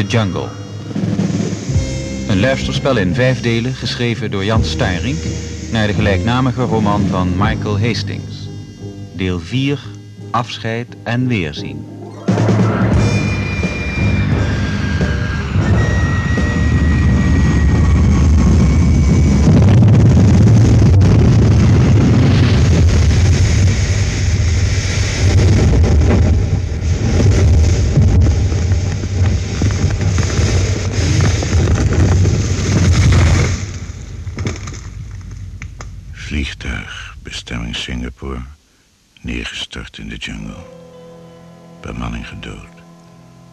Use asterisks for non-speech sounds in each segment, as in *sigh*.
De Jungle. Een luisterspel in vijf delen geschreven door Jan Staring naar de gelijknamige roman van Michael Hastings. Deel 4, Afscheid en Weerzien. Singapore, neergestort in de jungle. Bemanning gedood.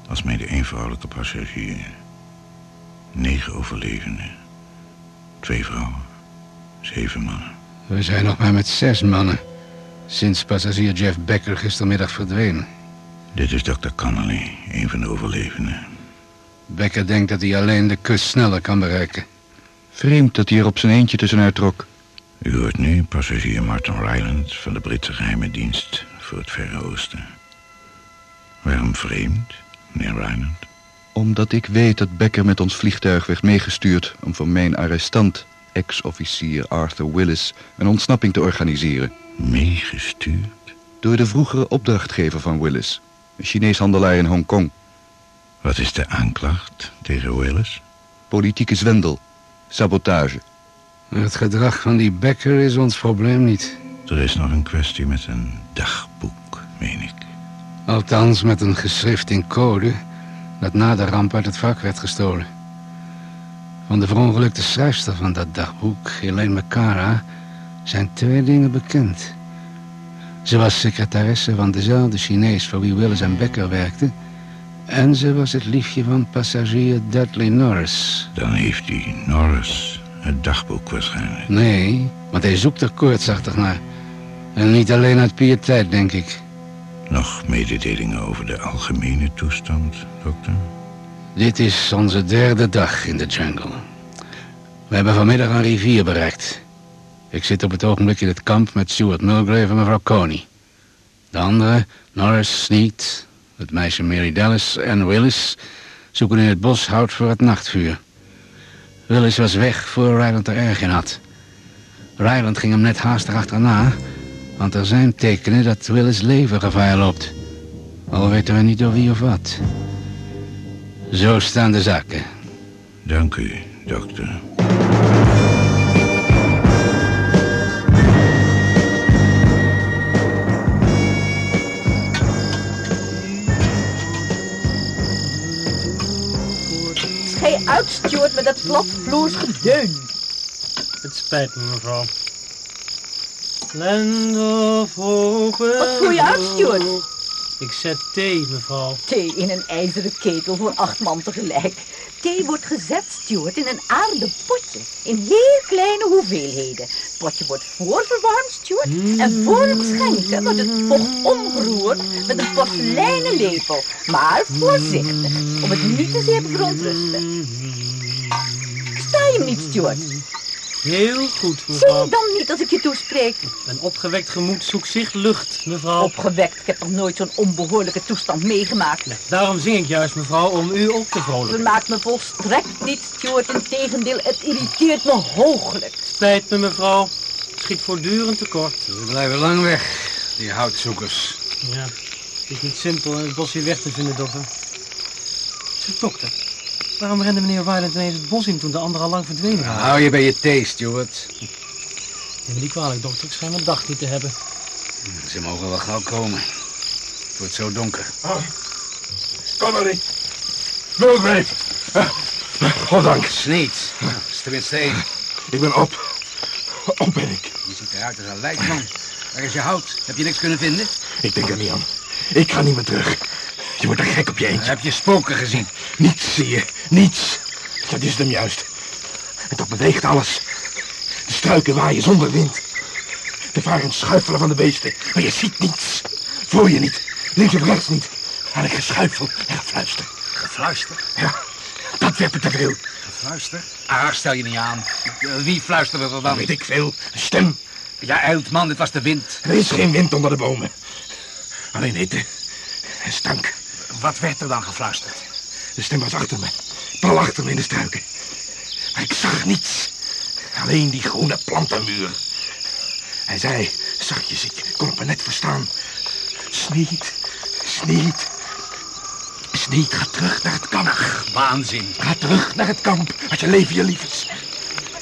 Als mede één vrouwelijke passagier. Negen overlevenden. Twee vrouwen. Zeven mannen. We zijn nog maar met zes mannen. Sinds passagier Jeff Becker gistermiddag verdween. Dit is Dr. Connolly, een van de overlevenden. Becker denkt dat hij alleen de kust sneller kan bereiken. Vreemd dat hij er op zijn eentje tussenuit trok. U hoort nu passagier Martin Ryland van de Britse geheime dienst voor het Verre Oosten. Waarom vreemd, meneer Ryland? Omdat ik weet dat Becker met ons vliegtuig werd meegestuurd... om voor mijn arrestant, ex-officier Arthur Willis... een ontsnapping te organiseren. Meegestuurd? Door de vroegere opdrachtgever van Willis. Een Chinees handelaar in Hongkong. Wat is de aanklacht tegen Willis? Politieke zwendel. Sabotage. Het gedrag van die Becker is ons probleem niet. Er is nog een kwestie met een dagboek, meen ik. Althans met een geschrift in code... dat na de ramp uit het vak werd gestolen. Van de verongelukte schrijfster van dat dagboek, Helene McCara... zijn twee dingen bekend. Ze was secretaresse van dezelfde Chinees voor wie Willis en Becker werkten... en ze was het liefje van passagier Dudley Norris. Dan heeft die Norris het dagboek waarschijnlijk. Nee, want hij zoekt er koortsachtig naar. En niet alleen uit pietijd, denk ik. Nog mededelingen over de algemene toestand, dokter? Dit is onze derde dag in de jungle. We hebben vanmiddag een rivier bereikt. Ik zit op het ogenblik in het kamp met Stuart Mulgrave en mevrouw Coney. De anderen, Norris, Sneed, het meisje Mary Dallas en Willis... zoeken in het bos hout voor het nachtvuur. Willis was weg voor Ryland er erg in had. Ryland ging hem net haastig achterna... want er zijn tekenen dat Willis leven gevaar loopt. Al weten we niet door wie of wat. Zo staan de zaken. Dank u, dokter. Stuart, met dat platvloers gedeun. Het spijt me, mevrouw. Land of open Wat voer je uit, Stuart? Ik zet thee, mevrouw. Thee in een ijzeren ketel voor acht man tegelijk. Thee wordt gezet, Stuart, in een aarden potje. In heel kleine hoeveelheden. Het potje wordt voorverwarmd, Stuart. En voor het schenken wordt het vocht omgeroerd met een porseleinen lepel. Maar voorzichtig, om het niet te zeer te verontrusten. Sta je niet, Stuart? Heel goed, Zie mevrouw. je dan niet als ik je toespreek? Een opgewekt gemoed zoekt zich lucht, mevrouw. Opgewekt, ik heb nog nooit zo'n onbehoorlijke toestand meegemaakt. Nee, daarom zing ik juist, mevrouw, om u op te vrolijken. Vermaakt me volstrekt niet, Stuart. Integendeel, het irriteert me hooglijk. Spijt me, mevrouw. Schiet voortdurend tekort. Ze blijven lang weg, die houtzoekers. Ja, het is niet simpel het bos hier weg te vinden, dokter. Zeg, dokter, waarom rende meneer Wyland ineens het bos in toen de anderen al lang verdwenen waren? Hou je bij je thee, Stuart. Neem me niet kwalijk, dokter. Ik schijn mijn dag niet te hebben. Ze mogen wel gauw komen. Het wordt zo donker. Connolly. Mulgrave. Goddank. Sneed. Is tenminste één. Ik ben op. Op ben ik. Je ziet eruit als een lijkman. Waar is je hout? Heb je niks kunnen vinden? Ik denk er niet aan. Ik ga niet meer terug. Je wordt er gek op je eentje. Heb je spoken gezien? Niets zie je. Niets. Dat is hem juist. En toch beweegt alles. De struiken waaien zonder wind. De varen schuifelen van de beesten. Maar je ziet niets. Voor je niet. Links of rechts niet. En ik geschuifel en gefluister. Gefluister. Ja, dat werd me te veel. Gefluister? Ah, stel je niet aan. Eh, Wie fluisterde er Dan dan? weet ik veel. Een stem. Ja, man, dit was de wind. Er is geen wind onder de bomen. Alleen hitte en stank. Wat werd er dan gefluisterd? De stem was achter me. Pal achter me in de struiken. Maar ik zag niets. Alleen die groene plantenmuur. Hij zei, zachtjes, ik kon het maar net verstaan. Sneed, Sneed. Sneed, ga terug naar het kamp. Waanzin. Ga terug naar het kamp, als je leven je lief is.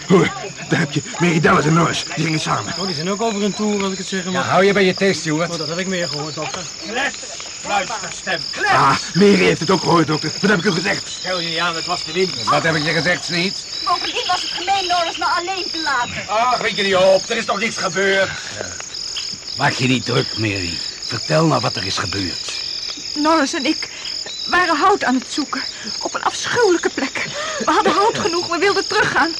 Hoor, daar heb je Mary Dallas en Norris. Die gingen samen. Oh, die zijn ook over een tour, als ik het zeggen Ja, mag. hou je bij je thee, Stuart. Oh, dat heb ik meer gehoord, dokter. Ah, Mary heeft het ook gehoord, dokter. Wat heb ik u gezegd? Stel je niet aan, het was de wind. Wat heb ik je gezegd, Sneed? Bovendien was het gemeen Norris me alleen te laten. Ach, weet je niet op, er is nog niks gebeurd. Maak je niet druk, Mary. Vertel nou wat er is gebeurd. Norris en ik waren hout aan het zoeken. Op een afschuwelijke plek. We hadden hout genoeg, we wilden teruggaan.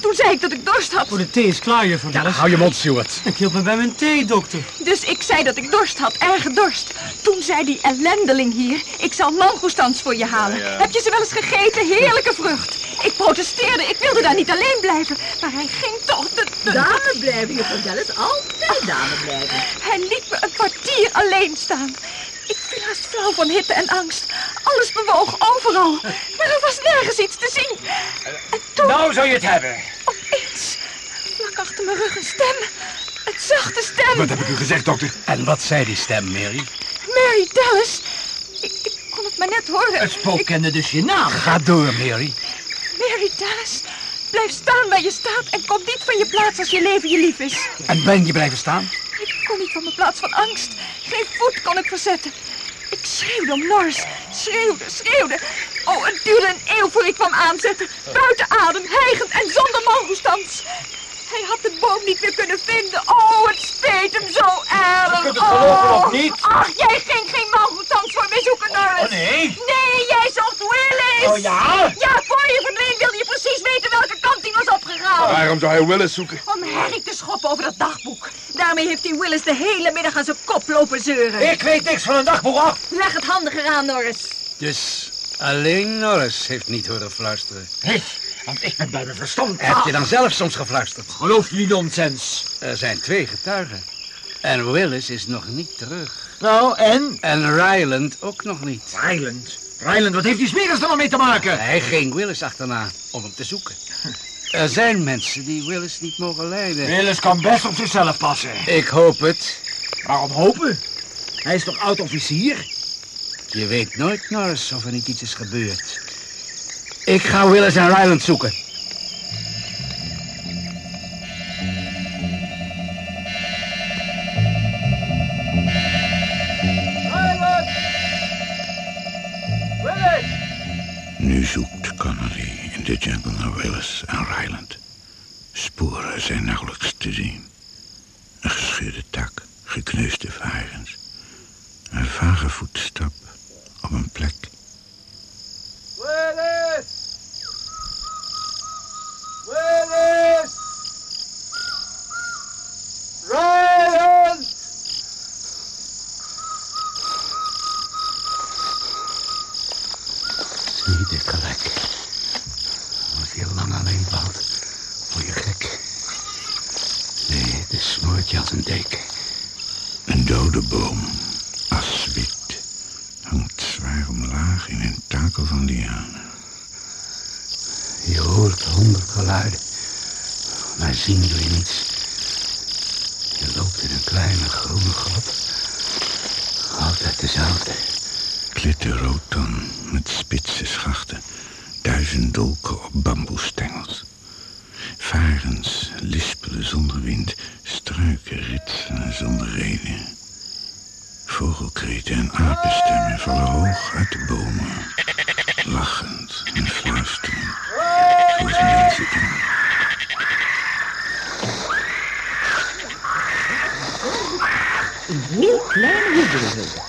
Toen zei ik dat ik dorst had. Oh, de thee is klaar, juffrouw Ja, hou je mond, Stuart. Ik hielp me bij mijn thee, dokter. Dus ik zei dat ik dorst had, erge dorst. Toen zei die ellendeling hier, ik zal mangoestans voor je halen. Heb je ze wel eens gegeten? Heerlijke vrucht. Ik protesteerde, ik wilde daar niet alleen blijven. Maar hij ging toch de... de- Dame blijven, juffrouw Dallas. Altijd dame blijven. Hij liet me een kwartier alleen staan. Ik viel haast flauw van hitte en angst. Alles bewoog overal. Maar er was nergens iets te zien. En toen... Nou zou je het hebben. Opeens, vlak achter mijn rug een stem. Een zachte stem. Wat heb ik u gezegd, dokter? En wat zei die stem, Mary? Mary Dallas. Ik, ik kon het maar net horen. Het spook kende dus je naam. Ga door, Mary. Mary Dallas, blijf staan waar je staat en kom niet van je plaats als je leven je lief is. En ben je blijven staan? Ik kon niet van mijn plaats van angst. Geen voet kon ik verzetten. Ik schreeuwde om Norris. Schreeuwde, schreeuwde. Oh, het duurde een eeuw voor ik kwam aanzetten. Buiten adem, hijgend en zonder mangoestans. Hij had de boom niet meer kunnen vinden. Oh, het speet hem zo erg. Je kunt het geloven Oh. of niet? Ach, jij ging geen mangoestans voor mij zoeken, Norris. Oh, nee? Nee, jij zocht Willis. Oh, ja? Ja, voor je verdween wilde je precies weten welke kant hij was opgegaan. Waarom zou hij Willis zoeken? Om herrie te schoppen over dat dagboek. Daarmee heeft hij Willis de hele middag aan zijn kop lopen zeuren. Ik weet niks van een dagboek af. Leg het handiger aan, Norris. Dus alleen Norris heeft niet horen fluisteren. Nee, want ik ben bij mijn verstand. *laughs* Heb je dan zelf soms gefluisterd? Geloof je die nonsens? Er zijn twee getuigen. En Willis is nog niet terug. Nou, en? En Ryland ook nog niet. Ryland. Ryland, wat heeft die smeders er nog mee te maken? Hij ging Willis achterna om hem te zoeken. *laughs* Er zijn mensen die Willis niet mogen leiden. Willis kan best op zichzelf passen. Ik hoop het. Waarom hopen? Hij is toch oud-officier? Je weet nooit, Norris, of er niet iets is gebeurd. Ik ga Willis en Ryland zoeken. Struiken ritselen zonder reden. Vogelkreten en apenstemmen vallen hoog uit de bomen, lachend en fluisterend, zoals mensen. In heel kleine hoeveelheden.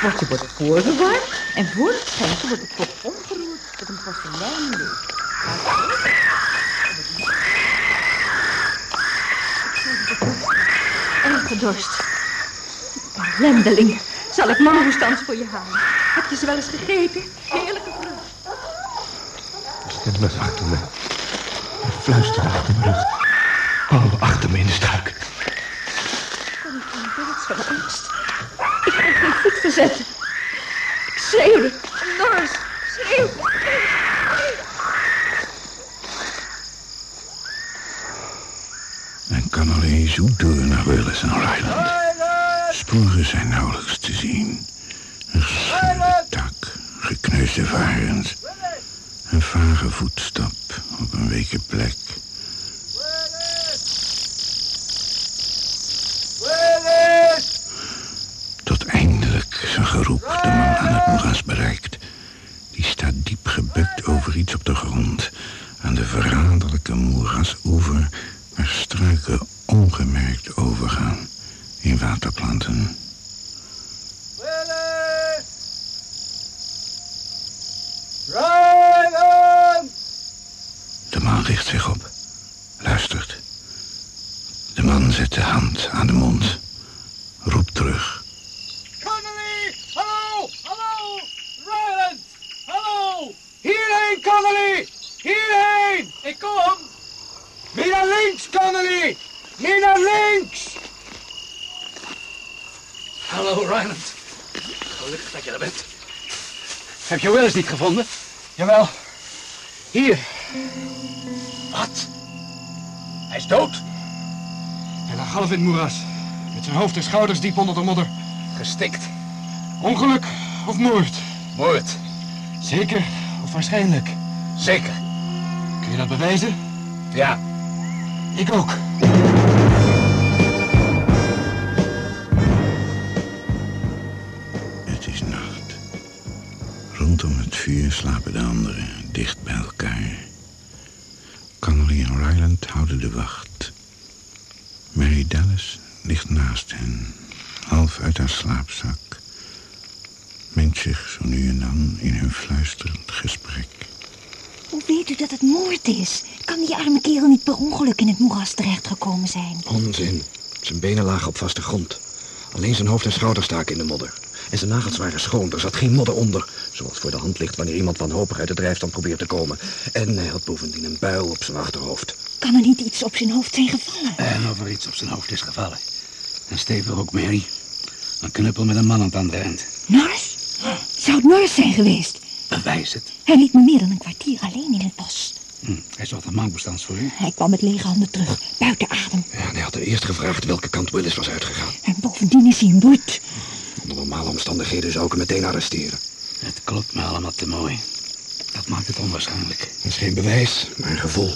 Potje wordt voorgewarmd en voor het schenken wordt het pot omgeroerd tot een porselein leeg. Erg gedorst. Ellendeling. Zal ik mangoestans voor je halen? Heb je ze wel eens gegeten? Heerlijke vrucht. De stem was achter me. Hij fluisterde achter mijn rug. Oh, achter me in de struik. Niet van plaats van angst. Ik kon geen voet verzetten. Ik schreeuwde. Norris, schreeuw. zoekt door naar en Ryland. Sporen zijn nauwelijks te zien. Een gescheurde tak, gekneusde varens. Een vage voetstap op een weke plek. Tot eindelijk zijn geroep de man aan het moeras bereikt. Die staat diep gebukt over iets op de grond. Aan de verraderlijke moerasoever waar struiken ongemerkt overgaan in waterplanten. De man richt zich op, luistert. De man zet de hand aan de mond, roept terug. Connolly! Hallo! Hallo! Ryland! Hallo! Hierheen, Connolly! Hierheen! Ik kom! Meer links, Connolly! Meer naar links! Hallo, Ryland. Gelukkig dat je er bent. Heb je Willis niet gevonden? Jawel. Hier. Wat? Hij is dood. Half in het moeras. Met zijn hoofd en schouders diep onder de modder. Gestikt. Ongeluk of moord? Moord. Zeker of waarschijnlijk? Zeker. Kun je dat bewijzen? Ja. Ik ook. Het is nacht. Rondom het vuur slapen de anderen dicht bij elkaar. Connolly en Ryland houden de wacht. Mary Dallas ligt naast hen, half uit haar slaapzak. Mengt zich zo nu en dan in hun fluisterend gesprek. Hoe weet u dat het moord is? Kan die arme kerel niet per ongeluk in het moeras terechtgekomen zijn? Onzin. Zijn benen lagen op vaste grond. Alleen zijn hoofd en schouders staken in de modder. En zijn nagels waren schoon, er zat geen modder onder. Zoals voor de hand ligt wanneer iemand wanhopig uit de drijfstand probeert te komen. En hij had bovendien een buil op zijn achterhoofd. Kan er niet iets op zijn hoofd zijn gevallen? En of er iets op zijn hoofd is gevallen. En stevig ook, Mary. Een knuppel met een man aan het andere eind. Norris? Zou het Norris zijn geweest? Bewijs het. Hij liet me meer dan een kwartier alleen in het bos. Hm, hij zocht een mankbestands voor u. Hij kwam met lege handen terug, buiten adem. Ja, en hij had er eerst gevraagd welke kant Willis was uitgegaan. En bovendien is hij een boet. Onder normale omstandigheden zou ik hem meteen arresteren. Het klopt me allemaal te mooi. Dat maakt het onwaarschijnlijk. Dat is geen bewijs, maar een gevoel.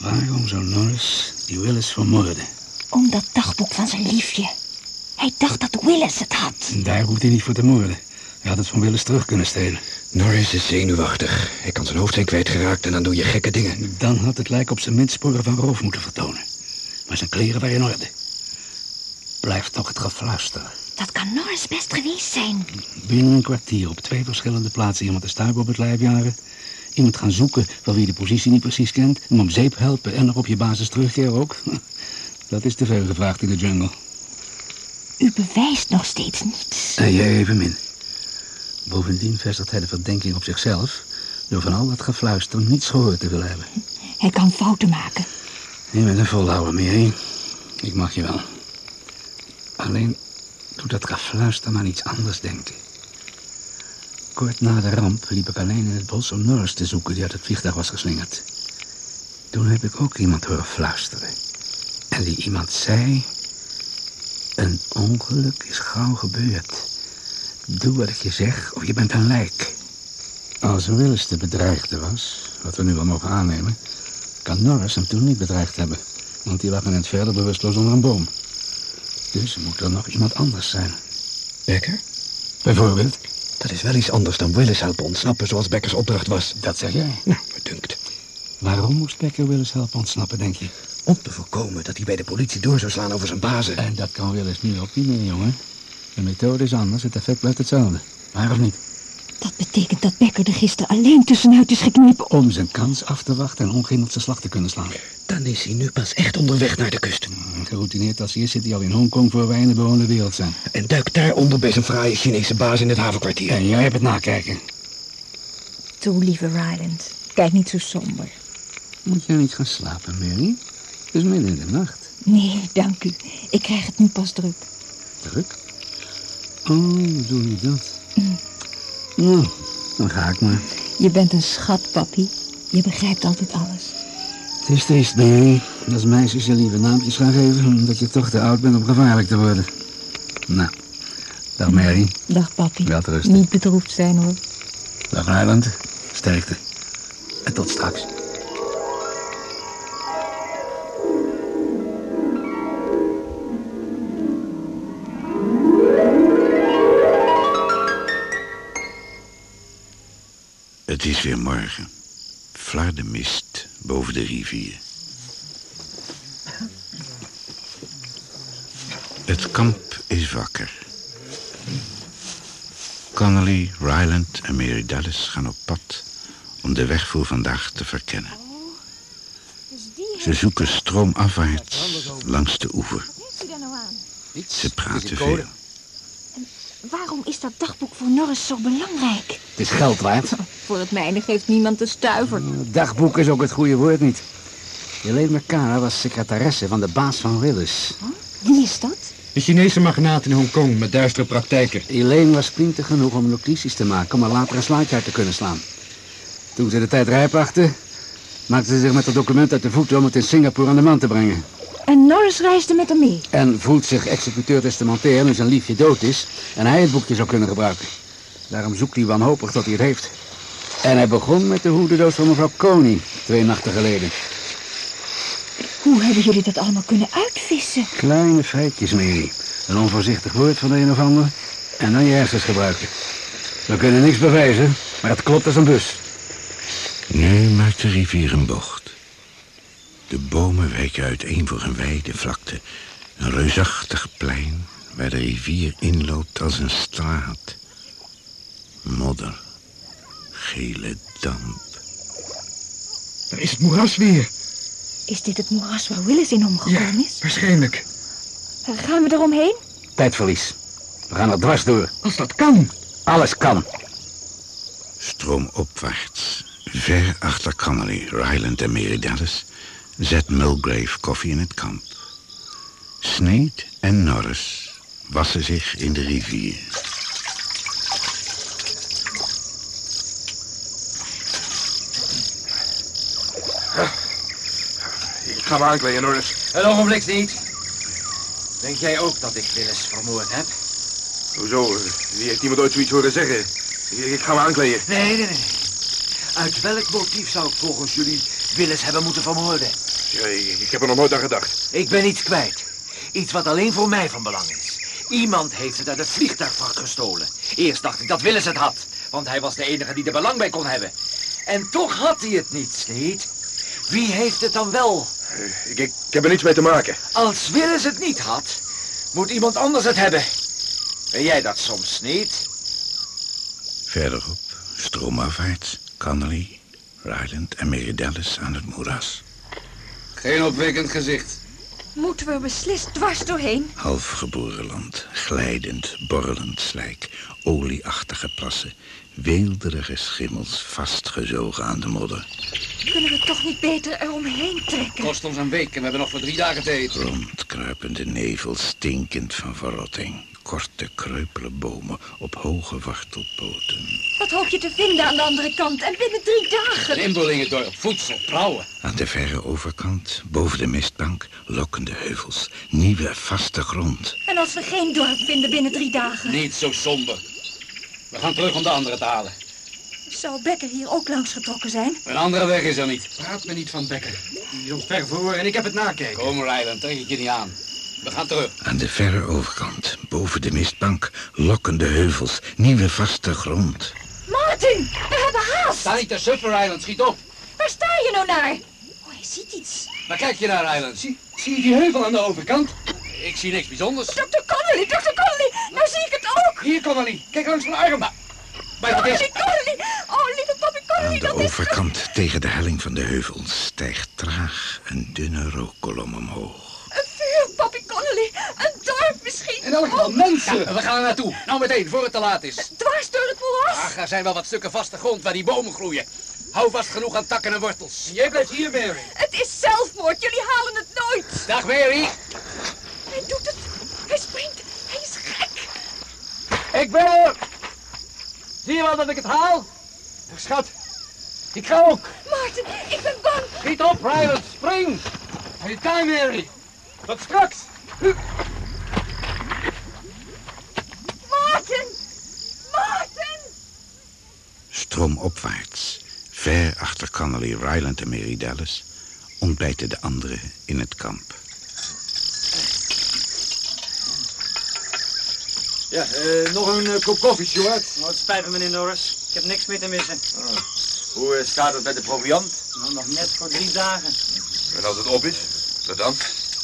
Waarom zou Norris die Willis vermoorden? Om dat dagboek van zijn liefje. Hij dacht dat Willis het had. Daar hoeft hij niet voor te moorden. Hij had het van Willis terug kunnen stelen. Norris is zenuwachtig. Hij kan zijn hoofd zijn kwijtgeraakt en dan doe je gekke dingen. Dan had het lijk op zijn minst sporen van roof moeten vertonen. Maar zijn kleren waren in orde. Blijft toch het gefluister. Dat kan Norris best geweest zijn. Binnen een kwartier op twee verschillende plaatsen iemand de stuip op het lijf jagen. Iemand gaan zoeken van wie de positie niet precies kent. Hem om zeep helpen en nog op je basis terugkeren ook. *laughs* Dat is te veel gevraagd in de jungle. U bewijst nog steeds niets. En jij evenmin. Bovendien vestigt hij de verdenking op zichzelf... door van al dat gefluister niets gehoord te willen hebben. Hij kan fouten maken. Je bent een volhouder, Mary. Ik mag je wel. Alleen doet dat gefluister maar iets anders denken. Kort na de ramp liep ik alleen in het bos om Norris te zoeken die uit het vliegtuig was geslingerd. Toen heb ik ook iemand horen fluisteren. En die iemand zei... Een ongeluk is gauw gebeurd. Doe wat ik je zeg of je bent een lijk. Als Willis de bedreigde was, wat we nu wel mogen aannemen... kan Norris hem toen niet bedreigd hebben. Want die lag in het verder bewusteloos onder een boom. Dus moet er nog iemand anders zijn. Becker? Bijvoorbeeld? Dat is wel iets anders dan Willis helpen ontsnappen zoals Beckers opdracht was. Dat zeg jij. Nou, bedunkt. Waarom moest Becker Willis helpen ontsnappen, denk je? Om te voorkomen dat hij bij de politie door zou slaan over zijn bazen. En dat kan Willis nu ook niet meer, jongen. De methode is anders, het effect blijft hetzelfde. Waar of niet? Dat betekent dat Becker er gisteren alleen tussenuit is geknippen. Om zijn kans af te wachten en ongehinderd zijn slag te kunnen slaan. Dan is hij nu pas echt onderweg naar de kust. Geroutineerd als hij is, zit hij al in Hongkong voor wij in de bewoonde wereld zijn. En duikt daaronder bij zijn fraaie Chinese baas in het havenkwartier. En jij hebt het nakijken. Toe, lieve Ryland. Kijk niet zo somber. Moet jij niet gaan slapen, Mary? Het is midden in de nacht. Nee, dank u. Ik krijg het nu pas druk. Druk? Oh, doe je dat? Nou, dan ga ik maar. Je bent een schat, papi. Je begrijpt altijd alles. Het is triest, Mary. Als meisjes je lieve naampjes gaan geven... omdat je toch te oud bent om gevaarlijk te worden. Nou, dag Mary. Dag, papi. Welterusten. Niet bedroefd zijn, hoor. Dag Ryland. Sterkte. En tot straks. Het is weer morgen. Flarde mist boven de rivier. Het kamp is wakker. Connolly, Ryland en Mary Dallas gaan op pad om de weg voor vandaag te verkennen. Ze zoeken stroomafwaarts langs de oever. Nou aan? Ze praten veel. Waarom is dat dagboek voor Norris zo belangrijk? Het is geld waard. *laughs* Voor het mijne geeft niemand een stuiver. Dagboek is ook het goede woord niet. Helene McCara was secretaresse van de baas van Willis. Wie is dat? De Chinese magnaat in Hongkong met duistere praktijken. Elaine was pinter genoeg om notities te maken om er later een slaatje uit te kunnen slaan. Toen ze de tijd rijp achter, maakte ze zich met het document uit de voeten om het in Singapore aan de man te brengen. En Norris reisde met hem mee. En voelt zich executeur testamentair nu zijn liefje dood is en hij het boekje zou kunnen gebruiken. Daarom zoekt hij wanhopig tot hij het heeft. En hij begon met de hoedendoos van mevrouw Coney, twee nachten geleden. Hoe hebben jullie dat allemaal kunnen uitvissen? Kleine feitjes, Mary. Een onvoorzichtig woord van de een of ander en dan je hersens gebruiken. We kunnen niks bewijzen, maar het klopt als een bus. Nu maakt de rivier een bocht. De bomen wijken uiteen voor een wijde vlakte. Een reusachtig plein waar de rivier inloopt als een straat. Modder. Gele damp. Daar is het moeras weer. Is dit het moeras waar Willis in omgekomen is? Waarschijnlijk. Gaan we eromheen? Tijdverlies. We gaan er dwars door. Als dat kan. Alles kan. Stroomopwaarts, ver achter Connolly, Ryland en Mary Dallas... zet Mulgrave koffie in het kamp. Sneed en Norris wassen zich in de rivier. Ik ga me aankleden, Norris. Een ogenblik niet. Denk jij ook dat ik Willis vermoord heb? Hoezo? Wie heeft iemand ooit zoiets horen zeggen? Ik, ga me aankleden. Nee, nee, nee. Uit welk motief zou ik volgens jullie Willis hebben moeten vermoorden? Ja, ik, ik heb er nog nooit aan gedacht. Ik ben iets kwijt. Iets wat alleen voor mij van belang is. Iemand heeft het uit het vliegtuigvrak gestolen. Eerst dacht ik dat Willis het had, want hij was de enige die er belang bij kon hebben. En toch had hij het niet, Sneed. Wie heeft het dan wel? Ik, ik, ik heb er niets mee te maken. Als Willis het niet had, moet iemand anders het hebben. Ben jij dat soms niet? Verderop, stroomafwaarts, Connolly, Ryland en Mary Dallas aan het moeras. Geen opwekkend gezicht. Moeten we beslist dwars doorheen? Halfgeboren land, glijdend, borrelend slijk, olieachtige plassen, weelderige schimmels vastgezogen aan de modder. Kunnen we toch niet beter eromheen trekken? Kost ons een week en we hebben nog voor drie dagen te eten. Rondkruipende nevel, stinkend van verrotting. Korte, kreupele bomen op hoge wortelpoten. Wat hoop je te vinden aan de andere kant en binnen drie dagen? Een inboorlingendorp, voedsel, trouwen. Aan de verre overkant, boven de mistbank, lokkende heuvels. Nieuwe, vaste grond. En als we geen dorp vinden binnen drie dagen? Niet zo somber. We gaan terug om de andere te halen. Zou Becker hier ook langs getrokken zijn? Een andere weg is er niet. Praat me niet van Becker. Die is ons ver voor en ik heb het nakijken. Kom, Ryland, trek ik je niet aan. We gaan terug. Aan de verre overkant, boven de mistbank, lokkende heuvels. Nieuwe, vaste grond. Martin, we hebben haast! Sta niet te suffen, Ryland. Schiet op. Waar sta je nou naar? Oh, hij ziet iets. Waar kijk je naar, Ryland? Zie, zie je die heuvel aan de overkant? Ik zie niks bijzonders. Dr. Connolly, Dr. Connolly, nou zie ik het ook. Hier, Connolly. Kijk langs mijn arm. Is... Connolly, Connolly. Oh, lieve papi Connolly, Aan de dat is... overkant, tegen de helling van de heuvel, stijgt traag een dunne rookkolom omhoog. Een vuur, papi Connolly. Een dorp misschien. In elk geval mensen. Ja, we gaan er naartoe. Nou meteen, voor het te laat is. Dwars door het moeras. Ach, er zijn wel wat stukken vaste grond waar die bomen groeien. Hou vast genoeg aan takken en wortels. Jij blijft hier, Mary. Het is zelfmoord. Jullie halen het nooit. Dag, Mary. Hij doet het. Hij springt. Hij is gek. Ik ben er. Zie je wel dat ik het haal? Schat, ik ga ook. Maarten, ik ben bang. Schiet op, Ryland. Spring. Hey, time, Mary. Tot straks. Maarten! Maarten! Stroomopwaarts, ver achter Connolly, Ryland en Mary Dallas, ontbijten de anderen in het kamp. Ja, eh, nog een eh, kop koffie, Stuart. Oh, het spijt me, meneer Norris. Ik heb niks meer te missen. Hoe eh, staat het met de proviant? Nou, nog net voor drie dagen. En als het op is, wat dan?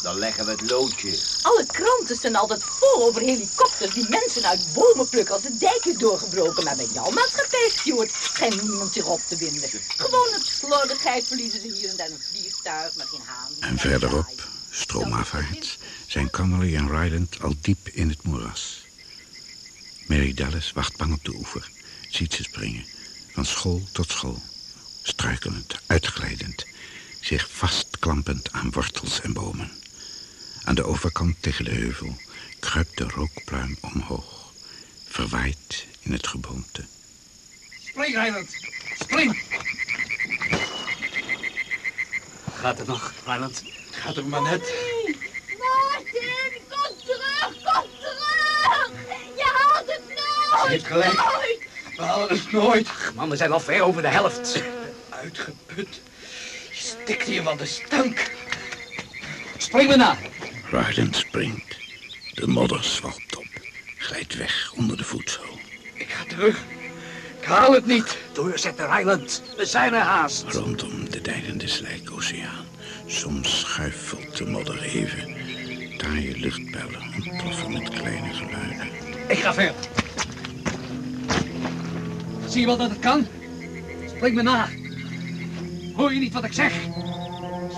Dan leggen we het loodje. Alle kranten zijn altijd vol over helikopters die mensen uit bomen plukken als de dijk is doorgebroken. Maar bij jouw maatschappij, Stuart, schijnt niemand zich op te winden. Gewoon het slordigheid verliezen ze hier en daar een vliegtuig, maar geen haan. En verderop, stroomafwaarts, zijn Connolly en Ryland al diep in het moeras. Mary Dallas wacht bang op de oever, ziet ze springen, van school tot school. Struikelend, uitglijdend, zich vastklampend aan wortels en bomen. Aan de overkant tegen de heuvel kruipt de rookpluim omhoog, verwaaid in het geboomte. Spring, Ryland. Spring. Gaat het nog, Ryland? Gaat er maar net. Heeft gelijk. Nooit! We halen het nooit. Man, we zijn al ver over de helft. Uitgeput. Je stikt hier van de stank. Spring me na. Ryland springt. De modder zwalpt op, glijdt weg onder de voetzool. Ik ga terug. Ik haal het niet. Doorzetten, Ryland. We zijn er haast. Rondom de deinende slijkoceaan. Soms schuifelt de modder even. Taaie luchtbellen ontploffen met kleine geluiden. Ik ga verder. Zie je wel dat het kan? Spring me na. Hoor je niet wat ik zeg?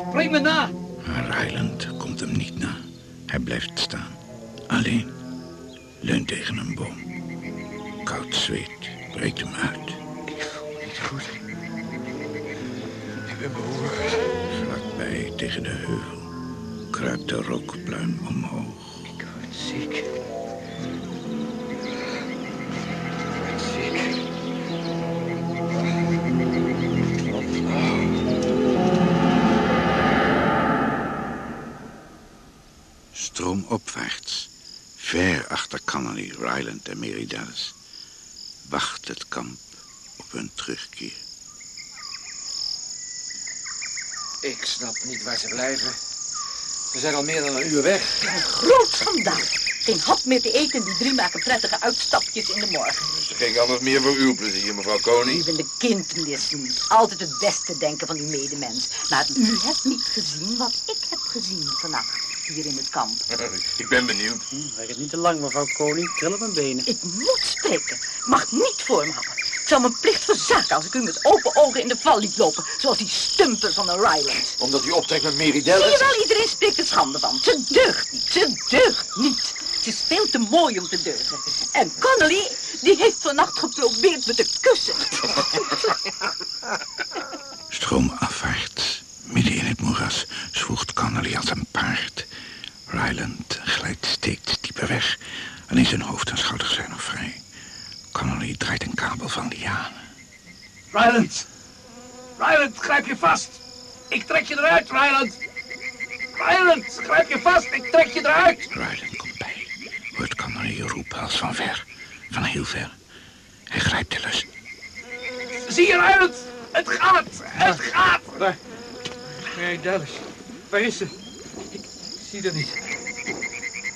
Spring me na. Maar Ryland komt hem niet na. Hij blijft staan. Alleen. Leunt tegen een boom. Koud zweet breekt hem uit. Niet goed. Ik ben behoord. Vlakbij tegen de heuvel kruipt de rookpluim omhoog. Ik word ziek. Ver achter Connolly, Ryland en Mary Dallas, wacht het kamp op hun terugkeer. Ik snap niet waar ze blijven. We zijn al meer dan een uur weg. Groot schandaal. Geen hap meer te eten, die drie maken prettige uitstapjes in de morgen. Ze ging anders meer voor uw plezier, mevrouw Koning. Even de kindnis niet. Altijd het beste denken van uw medemens. Maar u hebt niet gezien wat ik heb gezien vannacht hier in het kamp. *laughs* Ik ben benieuwd. Werk het niet te lang, mevrouw Koning. Krill op mijn benen. Ik moet spreken. Ik mag het niet voor me houden. Ik zou mijn plicht verzaken als ik u met open ogen in de val liet lopen. Zoals die stumper van de Ryland. Omdat u optrekt met Mary Zie je wel, iedereen spreekt er schande van. Ze deugt niet, ze deugt niet. Ze is veel te mooi om te deugen. En Connolly, die heeft vannacht geprobeerd me te kussen. *laughs* Stroomafwaarts, midden in het moeras, zwoegt Connolly als een paard. Ryland glijdt steeds dieper weg. Alleen zijn hoofd en schouders zijn nog vrij. Connolly draait een kabel van lianen. Ryland. Ryland, grijp je vast. Ik trek je eruit, Ryland. Ryland, grijp je vast. Ik trek je eruit. Ryland komt bij. Hoort Connolly roepen als van ver. Van heel ver. Hij grijpt de lus. Zie je, Ryland? Het gaat. Het gaat. Waar? Mary Dallas. Waar is ze? Zie dat niet.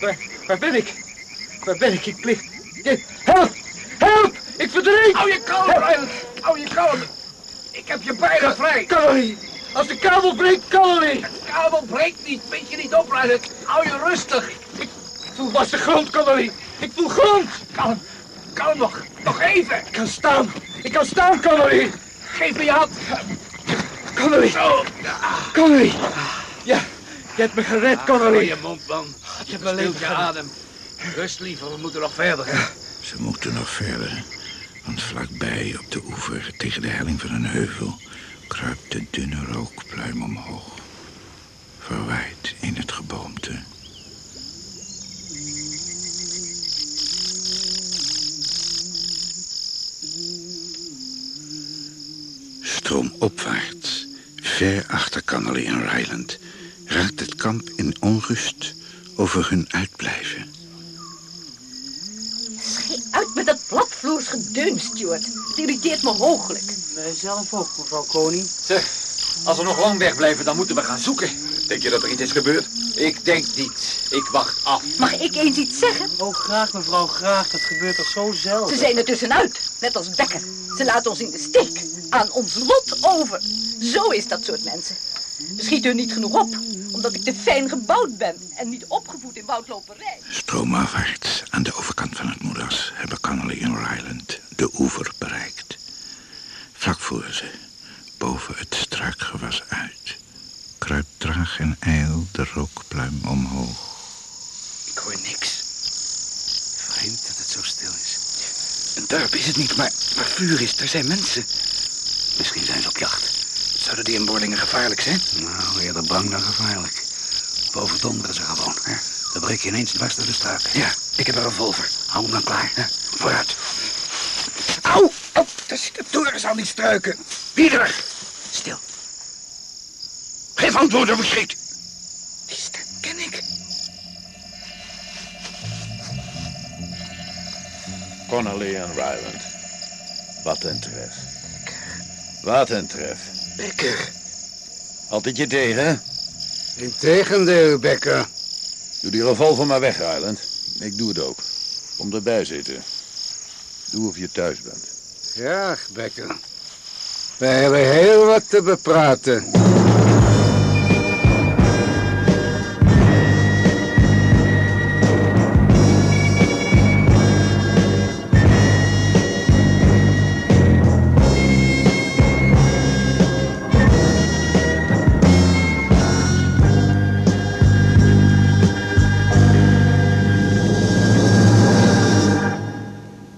Waar, waar ben ik? Waar ben ik? Ik lig... Help! Help! Ik verdrink! Hou je kalm, Ryland! Hou je kalm! Ik heb je bijna vrij! Connolly! Als de kabel breekt, Connolly! De kabel breekt niet! Weet je niet op, Ryland! Hou je rustig! Ik voel vast de grond, Connolly! Ik voel grond! Kalm! Kalm nog! Nog even! Ik kan staan! Ik kan staan, Connolly! Geef me je hand! Connolly! Zo! Connolly! Ja, je hebt me gered, Connolly! je mond, man. Je hebt me leven je adem. Rust liever, we moeten nog verder. Ze moeten nog verder. Want vlakbij op de oever, tegen de helling van een heuvel... kruipt de dunne rookpluim omhoog. Verwaaid in het geboomte. Stroomopwaarts, ver achter Connolly en Ryland... raakt het kamp in onrust over hun uitblijven. Schei uit met dat platvloers gedeun, Stuart. Het irriteert me hooglijk. Wij zelf ook, mevrouw Koning. Zeg, als we nog lang wegblijven, dan moeten we gaan zoeken. Denk je dat er iets is gebeurd? Ik denk niet. Ik wacht af. Mag ik eens iets zeggen? Oh, graag, mevrouw, graag. Dat gebeurt toch zo zelden. Ze zijn er tussenuit, net als Becker. Ze laten ons in de steek, aan ons lot over. Zo is dat soort mensen. We schieten hun niet genoeg op, omdat ik te fijn gebouwd ben en niet opgevoed in woudloperij. Stroomafwaarts aan de overkant van het moeras hebben Connolly en Ryland de oever bereikt. Vlak voor ze, boven het struikgewas uit, kruipt traag en ijl de rookpluim omhoog. Ik hoor niks. Vreemd dat het zo stil is. Een dorp is het niet, maar, maar vuur is. Er zijn mensen. Misschien zijn ze op jacht. Zouden die inboorlingen gevaarlijk zijn? Nou, eerder bang dan gevaarlijk. Boven donderen ze gewoon. Hè? Dan breek je ineens dwars door de struiken. Ja, ik heb een revolver. Hou hem dan klaar. Hè? Vooruit. Au! Au! Daar zit het torens aan die struiken. Wie er? Stil. Geef antwoord of ik schiet. Die stem ken ik. Connolly en Ryland. Wat een tref. Wat een tref. Becker. Altijd je tegen, hè? Integendeel, Becker. Doe die revolver maar weg, Ryland. Ik doe het ook. Kom erbij zitten. Doe of je thuis bent. Ja, Becker. Wij hebben heel wat te bepraten.